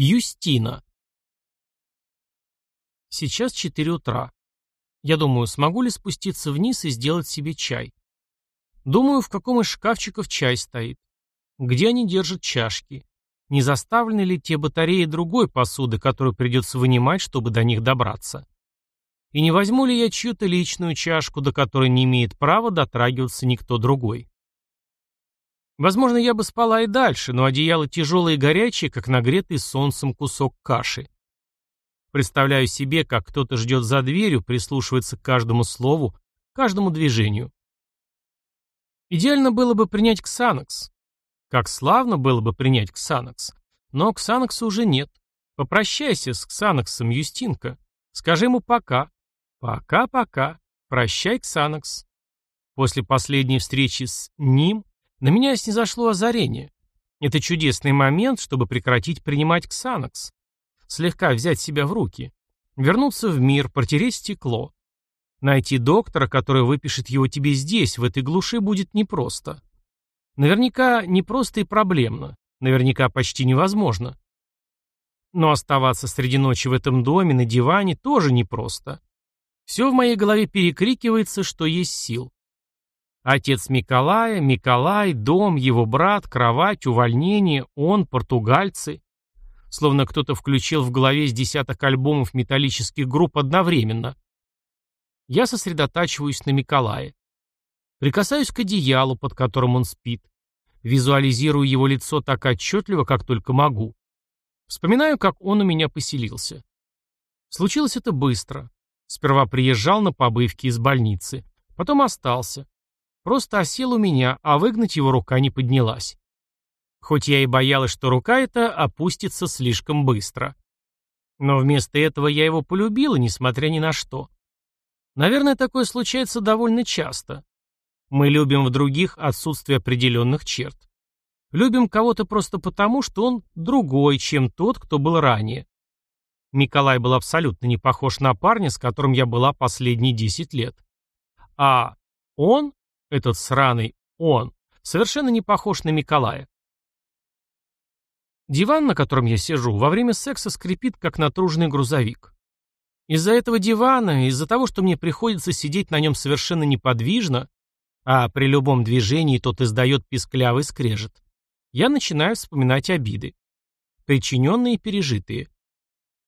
Юстина. Сейчас 4 утра. Я думаю, смогу ли спуститься вниз и сделать себе чай. Думаю, в каком из шкафчиков чай стоит. Где они держат чашки. Не заставлены ли те батареи другой посуды, которую придется вынимать, чтобы до них добраться. И не возьму ли я чью-то личную чашку, до которой не имеет права дотрагиваться никто другой. Возможно, я бы спала и дальше, но одеяло тяжелое и горячее, как нагретый солнцем кусок каши. Представляю себе, как кто-то ждет за дверью, прислушивается к каждому слову, каждому движению. Идеально было бы принять Ксанакс. Как славно было бы принять Ксанакс. Но Ксанакса уже нет. Попрощайся с Ксанаксом, Юстинка. Скажи ему пока. Пока-пока. Прощай, Ксанакс. После последней встречи с ним на меня снизошло озарение. Это чудесный момент, чтобы прекратить принимать Ксанакс. Слегка взять себя в руки. Вернуться в мир, протереть стекло. Найти доктора, который выпишет его тебе здесь, в этой глуши, будет непросто. Наверняка непросто и проблемно. Наверняка почти невозможно. Но оставаться среди ночи в этом доме, на диване, тоже непросто. Все в моей голове перекрикивается, что есть сил. Отец Миколая, Миколай, дом, его брат, кровать, увольнение, он, португальцы. Словно кто-то включил в голове с десяток альбомов металлических групп одновременно. Я сосредотачиваюсь на Миколае. Прикасаюсь к одеялу, под которым он спит. Визуализирую его лицо так отчетливо, как только могу. Вспоминаю, как он у меня поселился. Случилось это быстро. Сперва приезжал на побывки из больницы. Потом остался. Просто осел у меня, а выгнать его рука не поднялась. Хоть я и боялась, что рука эта опустится слишком быстро. Но вместо этого я его полюбила, несмотря ни на что. Наверное, такое случается довольно часто. Мы любим в других отсутствие определенных черт. Любим кого-то просто потому, что он другой, чем тот, кто был ранее. Николай был абсолютно не похож на парня, с которым я была последние 10 лет. А он этот сраный он совершенно не похож на Николая. Диван, на котором я сижу, во время секса скрипит, как натруженный грузовик. Из-за этого дивана, из-за того, что мне приходится сидеть на нем совершенно неподвижно, а при любом движении тот издает писклявый скрежет, я начинаю вспоминать обиды. Причиненные и пережитые.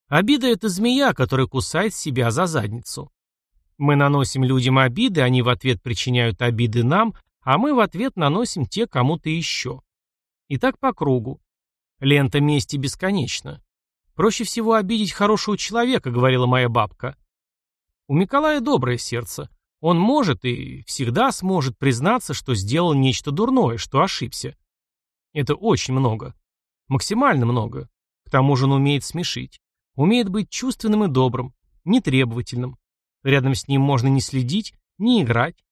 Обида — это змея, которая кусает себя за задницу. Мы наносим людям обиды, они в ответ причиняют обиды нам, а мы в ответ наносим те кому-то еще. И так по кругу. Лента мести бесконечна. Проще всего обидеть хорошего человека, говорила моя бабка. У Николая доброе сердце. Он может и всегда сможет признаться, что сделал нечто дурное, что ошибся. Это очень много. Максимально много. К тому же он умеет смешить. Умеет быть чувственным и добрым, нетребовательным. Рядом с ним можно не следить, не играть.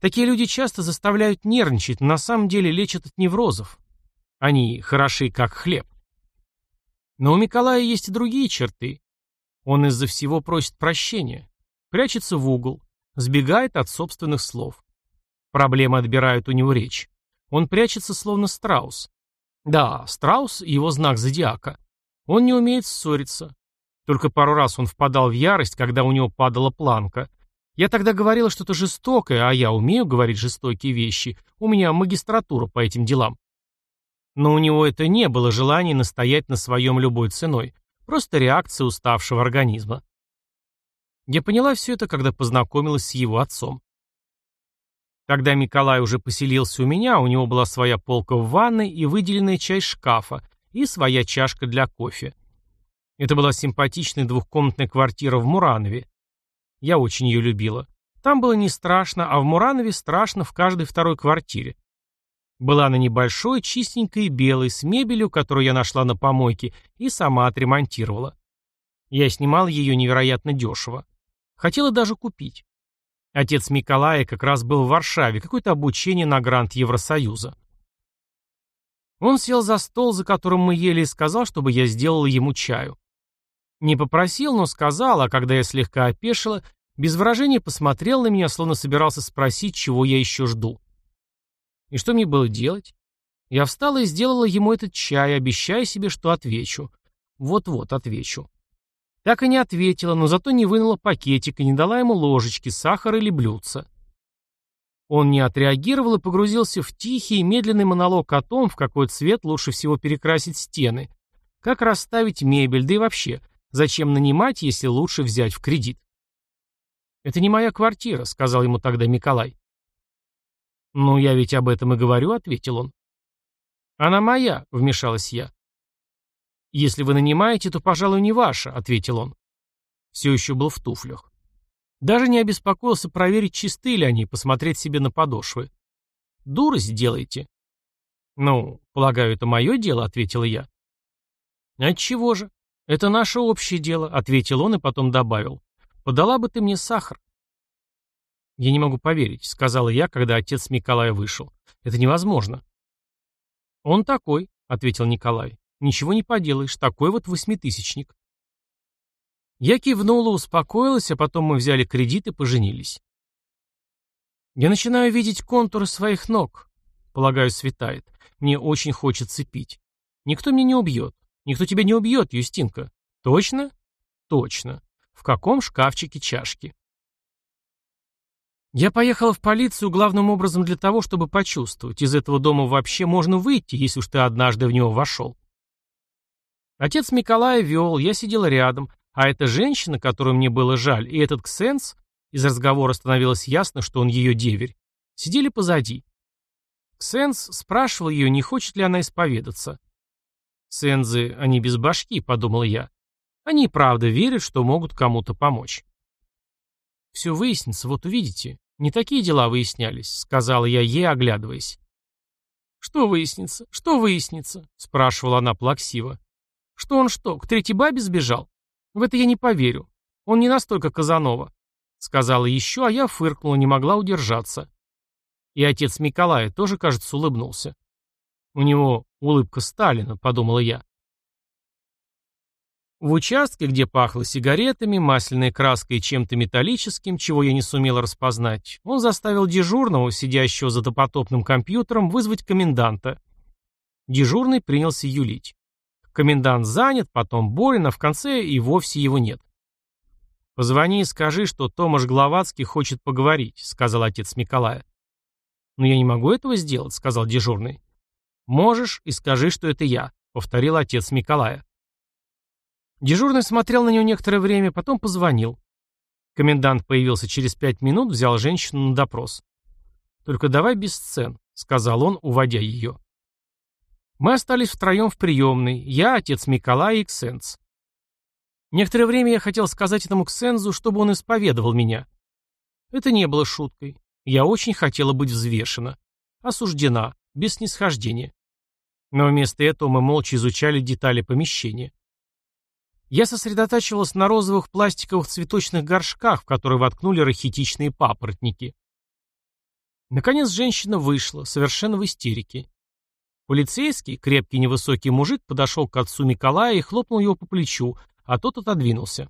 Такие люди часто заставляют нервничать, но на самом деле лечат от неврозов. Они хороши, как хлеб. Но у Николая есть и другие черты. Он из-за всего просит прощения, прячется в угол, сбегает от собственных слов. Проблемы отбирают у него речь. Он прячется, словно страус. Да, страус — его знак зодиака. Он не умеет ссориться, только пару раз он впадал в ярость, когда у него падала планка. Я тогда говорила что-то жестокое, а я умею говорить жестокие вещи. У меня магистратура по этим делам. Но у него это не было желания настоять на своем любой ценой. Просто реакция уставшего организма. Я поняла все это, когда познакомилась с его отцом. Когда Николай уже поселился у меня, у него была своя полка в ванной и выделенная часть шкафа, и своя чашка для кофе. Это была симпатичная двухкомнатная квартира в Муранове. Я очень ее любила. Там было не страшно, а в Муранове страшно в каждой второй квартире. Была она небольшой, чистенькой и белой, с мебелью, которую я нашла на помойке, и сама отремонтировала. Я снимал ее невероятно дешево. Хотела даже купить. Отец Николая как раз был в Варшаве, какое-то обучение на грант Евросоюза. Он сел за стол, за которым мы ели, и сказал, чтобы я сделала ему чаю. Не попросил, но сказал, а когда я слегка опешила, без выражения посмотрел на меня, словно собирался спросить, чего я еще жду. И что мне было делать? Я встала и сделала ему этот чай, обещая себе, что отвечу. Вот-вот отвечу. Так и не ответила, но зато не вынула пакетик и не дала ему ложечки, сахара или блюдца. Он не отреагировал и погрузился в тихий и медленный монолог о том, в какой цвет лучше всего перекрасить стены, как расставить мебель, да и вообще, зачем нанимать, если лучше взять в кредит. «Это не моя квартира», — сказал ему тогда Николай. «Ну, я ведь об этом и говорю», — ответил он. «Она моя», — вмешалась я. «Если вы нанимаете, то, пожалуй, не ваша», — ответил он. Все еще был в туфлях. Даже не обеспокоился проверить, чисты ли они, посмотреть себе на подошвы. Дурость делаете. Ну, полагаю, это мое дело, ответила я. Отчего же? Это наше общее дело, ответил он и потом добавил. Подала бы ты мне сахар. Я не могу поверить, сказала я, когда отец Николая вышел. Это невозможно. Он такой, ответил Николай. Ничего не поделаешь, такой вот восьмитысячник. Я кивнула, успокоилась, а потом мы взяли кредит и поженились. Я начинаю видеть контуры своих ног. Полагаю, светает. Мне очень хочется пить. Никто меня не убьет. Никто тебя не убьет, Юстинка. Точно? Точно. В каком шкафчике чашки? Я поехала в полицию главным образом для того, чтобы почувствовать, из этого дома вообще можно выйти, если уж ты однажды в него вошел. Отец Николая вел, я сидела рядом, а эта женщина, которую мне было жаль, и этот Ксенс, из разговора становилось ясно, что он ее деверь, сидели позади. Ксенс спрашивал ее, не хочет ли она исповедаться. Сензы, они без башки, подумал я. Они и правда верят, что могут кому-то помочь. Все выяснится, вот увидите. Не такие дела выяснялись, сказала я ей, оглядываясь. Что выяснится? Что выяснится? спрашивала она плаксиво. Что он что, к третьей бабе сбежал? В это я не поверю. Он не настолько Казанова. Сказала еще, а я фыркнула, не могла удержаться. И отец Николая тоже, кажется, улыбнулся. У него улыбка Сталина, подумала я. В участке, где пахло сигаретами, масляной краской и чем-то металлическим, чего я не сумел распознать, он заставил дежурного, сидящего за допотопным компьютером, вызвать коменданта. Дежурный принялся юлить. Комендант занят, потом болен, а в конце и вовсе его нет. «Позвони и скажи, что Томаш Гловацкий хочет поговорить», — сказал отец Николая. «Но я не могу этого сделать», — сказал дежурный. «Можешь и скажи, что это я», — повторил отец Николая. Дежурный смотрел на него некоторое время, потом позвонил. Комендант появился через пять минут, взял женщину на допрос. «Только давай без сцен», — сказал он, уводя ее. Мы остались втроем в приемной, я, отец Миколай и Ксенц. Некоторое время я хотел сказать этому Ксензу, чтобы он исповедовал меня. Это не было шуткой. Я очень хотела быть взвешена. Осуждена, без снисхождения. Но вместо этого мы молча изучали детали помещения. Я сосредотачивалась на розовых пластиковых цветочных горшках, в которые воткнули рахитичные папоротники. Наконец женщина вышла, совершенно в истерике. Полицейский, крепкий невысокий мужик, подошел к отцу Николая и хлопнул его по плечу, а тот отодвинулся.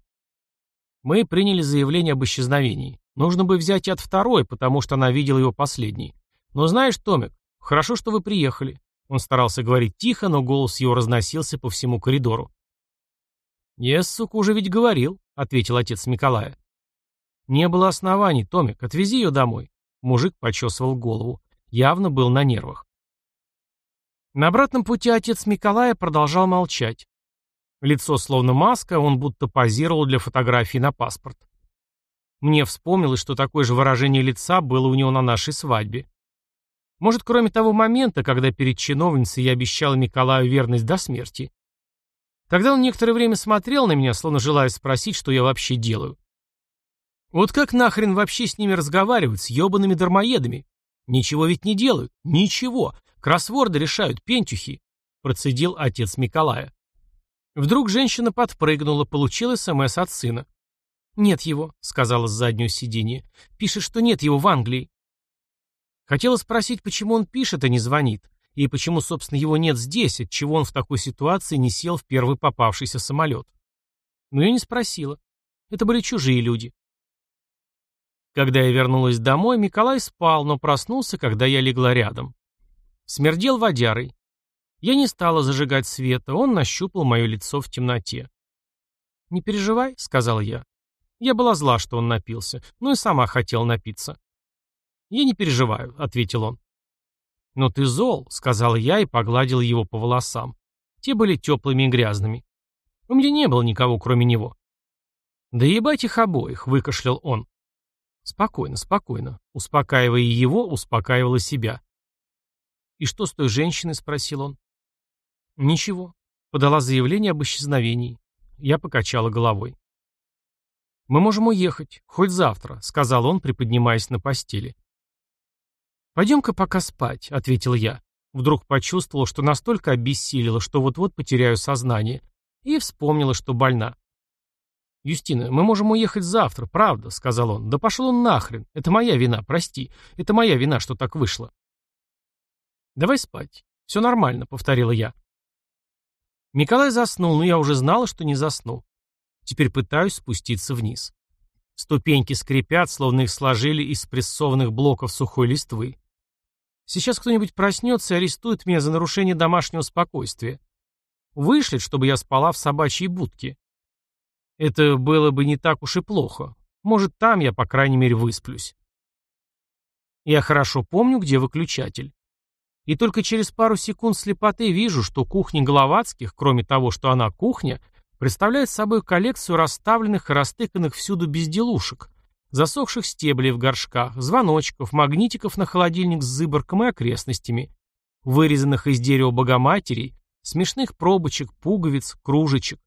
Мы приняли заявление об исчезновении. Нужно бы взять и от второй, потому что она видела его последней. Но знаешь, Томик, хорошо, что вы приехали. Он старался говорить тихо, но голос его разносился по всему коридору. «Я, сука, уже ведь говорил», — ответил отец Николая. «Не было оснований, Томик, отвези ее домой». Мужик почесывал голову. Явно был на нервах. На обратном пути отец Николая продолжал молчать. Лицо словно маска, он будто позировал для фотографии на паспорт. Мне вспомнилось, что такое же выражение лица было у него на нашей свадьбе. Может, кроме того момента, когда перед чиновницей я обещала Николаю верность до смерти. Тогда он некоторое время смотрел на меня, словно желая спросить, что я вообще делаю. Вот как нахрен вообще с ними разговаривать, с ебаными дармоедами? Ничего ведь не делают. Ничего. Кроссворды решают, пентюхи, процедил отец Николая. Вдруг женщина подпрыгнула, получила СМС от сына. «Нет его», — сказала с заднего сиденья. «Пишет, что нет его в Англии». Хотела спросить, почему он пишет, а не звонит, и почему, собственно, его нет здесь, отчего он в такой ситуации не сел в первый попавшийся самолет. Но я не спросила. Это были чужие люди. Когда я вернулась домой, Николай спал, но проснулся, когда я легла рядом. Смердел водярой. Я не стала зажигать света, он нащупал мое лицо в темноте. «Не переживай», — сказал я. Я была зла, что он напился, но и сама хотела напиться. «Я не переживаю», — ответил он. «Но ты зол», — сказал я и погладил его по волосам. Те были теплыми и грязными. У меня не было никого, кроме него. «Да ебать их обоих», — выкашлял он. Спокойно, спокойно. Успокаивая его, успокаивала себя. «И что с той женщиной?» — спросил он. «Ничего». Подала заявление об исчезновении. Я покачала головой. «Мы можем уехать, хоть завтра», — сказал он, приподнимаясь на постели. «Пойдем-ка пока спать», — ответил я. Вдруг почувствовала, что настолько обессилила, что вот-вот потеряю сознание, и вспомнила, что больна. «Юстина, мы можем уехать завтра, правда», — сказал он. «Да пошел он нахрен. Это моя вина, прости. Это моя вина, что так вышло». «Давай спать. Все нормально», — повторила я. Николай заснул, но я уже знала, что не засну. Теперь пытаюсь спуститься вниз. Ступеньки скрипят, словно их сложили из спрессованных блоков сухой листвы. Сейчас кто-нибудь проснется и арестует меня за нарушение домашнего спокойствия. Вышлет, чтобы я спала в собачьей будке. Это было бы не так уж и плохо. Может, там я, по крайней мере, высплюсь. Я хорошо помню, где выключатель. И только через пару секунд слепоты вижу, что кухня Головацких, кроме того, что она кухня, представляет собой коллекцию расставленных и растыканных всюду безделушек, засохших стеблей в горшках, звоночков, магнитиков на холодильник с зыборком и окрестностями, вырезанных из дерева богоматерей, смешных пробочек, пуговиц, кружечек.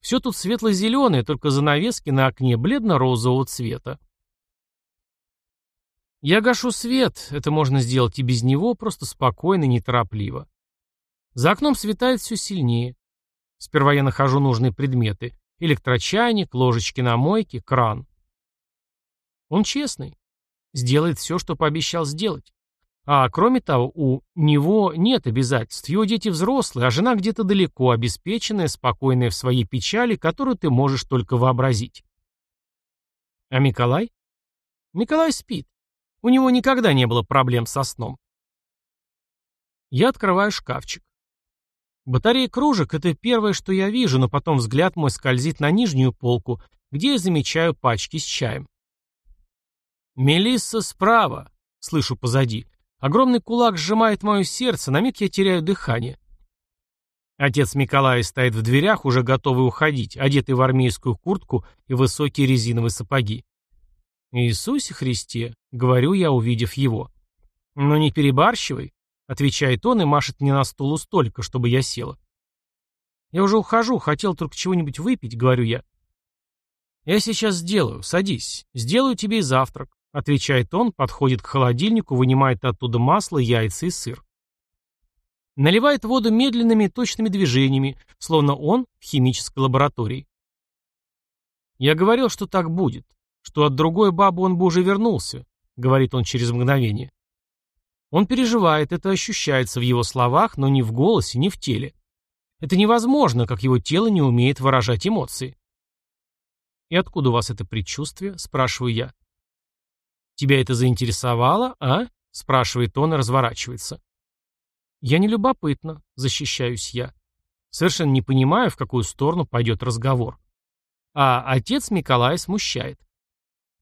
Все тут светло-зеленое, только занавески на окне бледно-розового цвета. Я гашу свет, это можно сделать и без него, просто спокойно, неторопливо. За окном светает все сильнее. Сперва я нахожу нужные предметы. Электрочайник, ложечки на мойке, кран. Он честный. Сделает все, что пообещал сделать. А кроме того, у него нет обязательств. Его дети взрослые, а жена где-то далеко, обеспеченная, спокойная в своей печали, которую ты можешь только вообразить. А Николай? Николай спит. У него никогда не было проблем со сном. Я открываю шкафчик. Батарея кружек — это первое, что я вижу, но потом взгляд мой скользит на нижнюю полку, где я замечаю пачки с чаем. «Мелисса справа!» — слышу позади. Огромный кулак сжимает мое сердце, на миг я теряю дыхание. Отец Николая стоит в дверях, уже готовый уходить, одетый в армейскую куртку и высокие резиновые сапоги. «Иисусе Христе!» — говорю я, увидев его. «Но не перебарщивай. Отвечает он и машет мне на стул у столика, чтобы я села. Я уже ухожу, хотел только чего-нибудь выпить, говорю я. Я сейчас сделаю, садись. Сделаю тебе и завтрак, отвечает он, подходит к холодильнику, вынимает оттуда масло, яйца и сыр. Наливает воду медленными точными движениями, словно он в химической лаборатории. Я говорил, что так будет, что от другой бабы он бы уже вернулся, говорит он через мгновение. Он переживает, это ощущается в его словах, но не в голосе, не в теле. Это невозможно, как его тело не умеет выражать эмоции. «И откуда у вас это предчувствие?» – спрашиваю я. «Тебя это заинтересовало, а?» – спрашивает он и разворачивается. «Я не любопытна», – защищаюсь я. Совершенно не понимаю, в какую сторону пойдет разговор. А отец Николая смущает.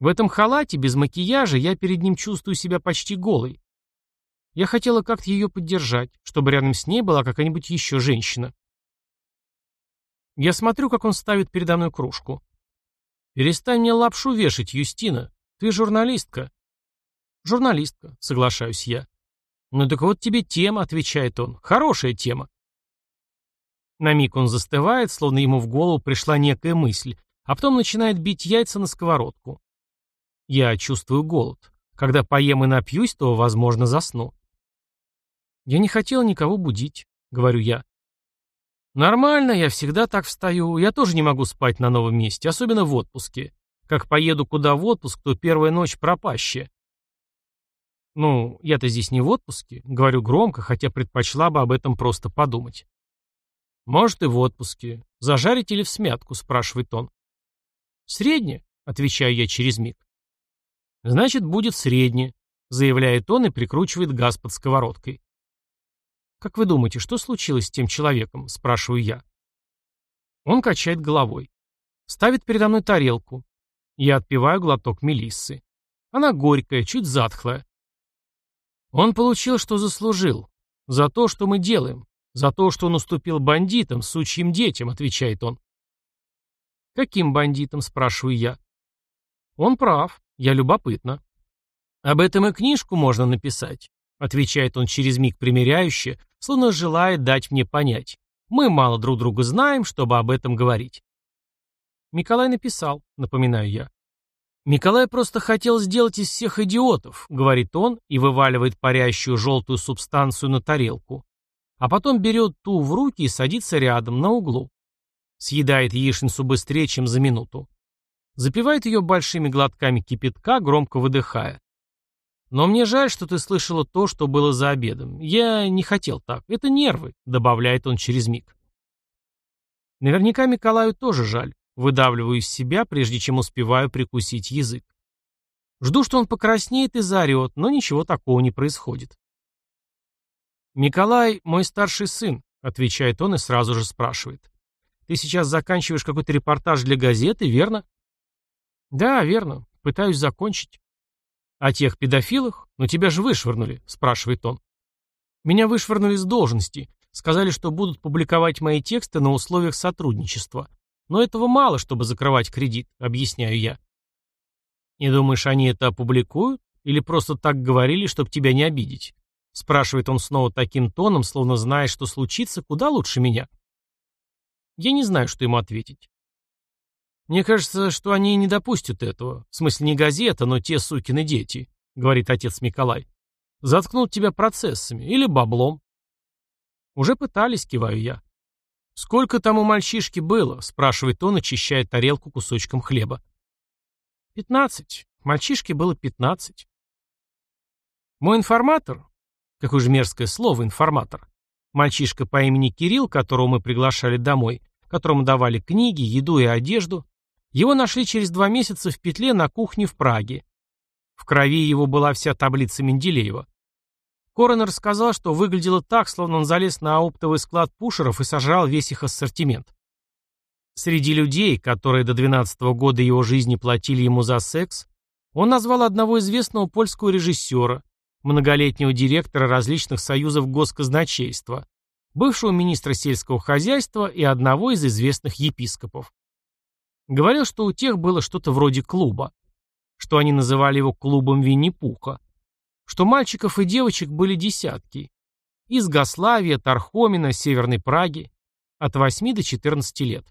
В этом халате, без макияжа, я перед ним чувствую себя почти голой. Я хотела как-то ее поддержать, чтобы рядом с ней была какая-нибудь еще женщина. Я смотрю, как он ставит передо мной кружку. «Перестань мне лапшу вешать, Юстина. Ты журналистка». «Журналистка», — соглашаюсь я. «Ну так вот тебе тема», — отвечает он. «Хорошая тема». На миг он застывает, словно ему в голову пришла некая мысль, а потом начинает бить яйца на сковородку. Я чувствую голод. Когда поем и напьюсь, то, возможно, засну. «Я не хотел никого будить», — говорю я. «Нормально, я всегда так встаю. Я тоже не могу спать на новом месте, особенно в отпуске. Как поеду куда в отпуск, то первая ночь пропащая». «Ну, я-то здесь не в отпуске», — говорю громко, хотя предпочла бы об этом просто подумать. «Может, и в отпуске. Зажарить или в смятку?» — спрашивает он. «Средне», — отвечаю я через миг. «Значит, будет средне», — заявляет он и прикручивает газ под сковородкой. «Как вы думаете, что случилось с тем человеком?» – спрашиваю я. Он качает головой. Ставит передо мной тарелку. Я отпиваю глоток мелиссы. Она горькая, чуть затхлая. Он получил, что заслужил. За то, что мы делаем. За то, что он уступил бандитам, сучьим детям, отвечает он. Каким бандитам, спрашиваю я. Он прав, я любопытна. Об этом и книжку можно написать, отвечает он через миг примиряюще, словно желает дать мне понять. Мы мало друг друга знаем, чтобы об этом говорить. Николай написал, напоминаю я. Николай просто хотел сделать из всех идиотов, говорит он и вываливает парящую желтую субстанцию на тарелку. А потом берет ту в руки и садится рядом, на углу. Съедает яичницу быстрее, чем за минуту. Запивает ее большими глотками кипятка, громко выдыхая. Но мне жаль, что ты слышала то, что было за обедом. Я не хотел так. Это нервы, добавляет он через миг. Наверняка Николаю тоже жаль. Выдавливаю из себя, прежде чем успеваю прикусить язык. Жду, что он покраснеет и заорет, но ничего такого не происходит. «Николай – мой старший сын», – отвечает он и сразу же спрашивает. «Ты сейчас заканчиваешь какой-то репортаж для газеты, верно?» «Да, верно. Пытаюсь закончить». «О тех педофилах? Но тебя же вышвырнули», – спрашивает он. «Меня вышвырнули с должности. Сказали, что будут публиковать мои тексты на условиях сотрудничества. Но этого мало, чтобы закрывать кредит, объясняю я. Не думаешь, они это опубликуют? Или просто так говорили, чтобы тебя не обидеть? Спрашивает он снова таким тоном, словно зная, что случится куда лучше меня. Я не знаю, что ему ответить. Мне кажется, что они не допустят этого. В смысле, не газета, но те сукины дети, говорит отец Николай. Заткнут тебя процессами или баблом. Уже пытались, киваю я. «Сколько там у мальчишки было?» – спрашивает он, очищая тарелку кусочком хлеба. «Пятнадцать. Мальчишке было пятнадцать». Мой информатор, какое же мерзкое слово информатор, мальчишка по имени Кирилл, которого мы приглашали домой, которому давали книги, еду и одежду, его нашли через два месяца в петле на кухне в Праге. В крови его была вся таблица Менделеева. Коронер сказал, что выглядело так, словно он залез на оптовый склад пушеров и сожрал весь их ассортимент. Среди людей, которые до 12 -го года его жизни платили ему за секс, он назвал одного известного польского режиссера, многолетнего директора различных союзов госказначейства, бывшего министра сельского хозяйства и одного из известных епископов. Говорил, что у тех было что-то вроде клуба, что они называли его клубом Винни-Пуха, что мальчиков и девочек были десятки. Из Гославия, Тархомина, Северной Праги. От 8 до 14 лет.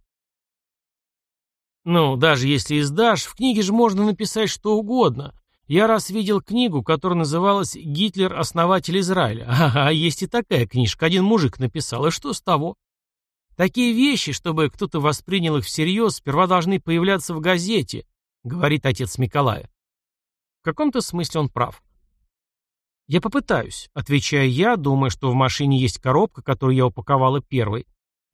Ну, даже если издашь, в книге же можно написать что угодно. Я раз видел книгу, которая называлась «Гитлер – основатель Израиля». Ага, есть и такая книжка. Один мужик написал. И что с того? Такие вещи, чтобы кто-то воспринял их всерьез, сперва должны появляться в газете, говорит отец Николая. В каком-то смысле он прав. «Я попытаюсь», — отвечаю я, думая, что в машине есть коробка, которую я упаковала первой.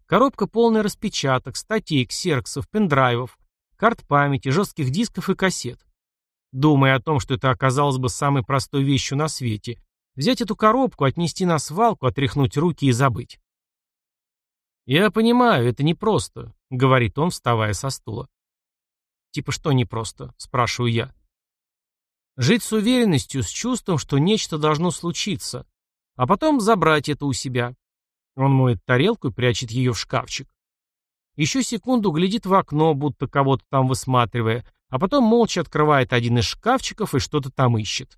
Коробка полная распечаток, статей, ксерксов, пендрайвов, карт памяти, жестких дисков и кассет. Думая о том, что это оказалось бы самой простой вещью на свете, взять эту коробку, отнести на свалку, отряхнуть руки и забыть. «Я понимаю, это непросто», — говорит он, вставая со стула. «Типа что непросто?» — спрашиваю я. Жить с уверенностью, с чувством, что нечто должно случиться, а потом забрать это у себя. Он моет тарелку и прячет ее в шкафчик. Еще секунду глядит в окно, будто кого-то там высматривая, а потом молча открывает один из шкафчиков и что-то там ищет.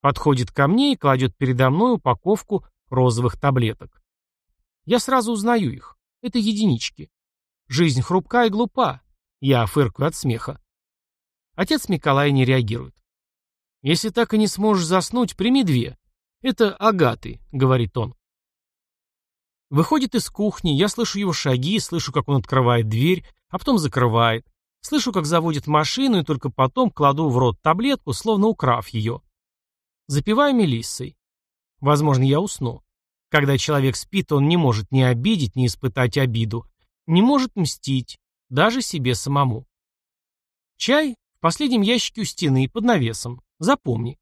Подходит ко мне и кладет передо мной упаковку розовых таблеток. Я сразу узнаю их. Это единички. Жизнь хрупка и глупа. Я фыркаю от смеха. Отец Николай не реагирует. Если так и не сможешь заснуть, прими две. Это агаты, говорит он. Выходит из кухни, я слышу его шаги, слышу, как он открывает дверь, а потом закрывает. Слышу, как заводит машину, и только потом кладу в рот таблетку, словно украв ее. Запиваю мелиссой. Возможно, я усну. Когда человек спит, он не может ни обидеть, ни испытать обиду. Не может мстить, даже себе самому. Чай в последнем ящике у стены, под навесом. Запомни.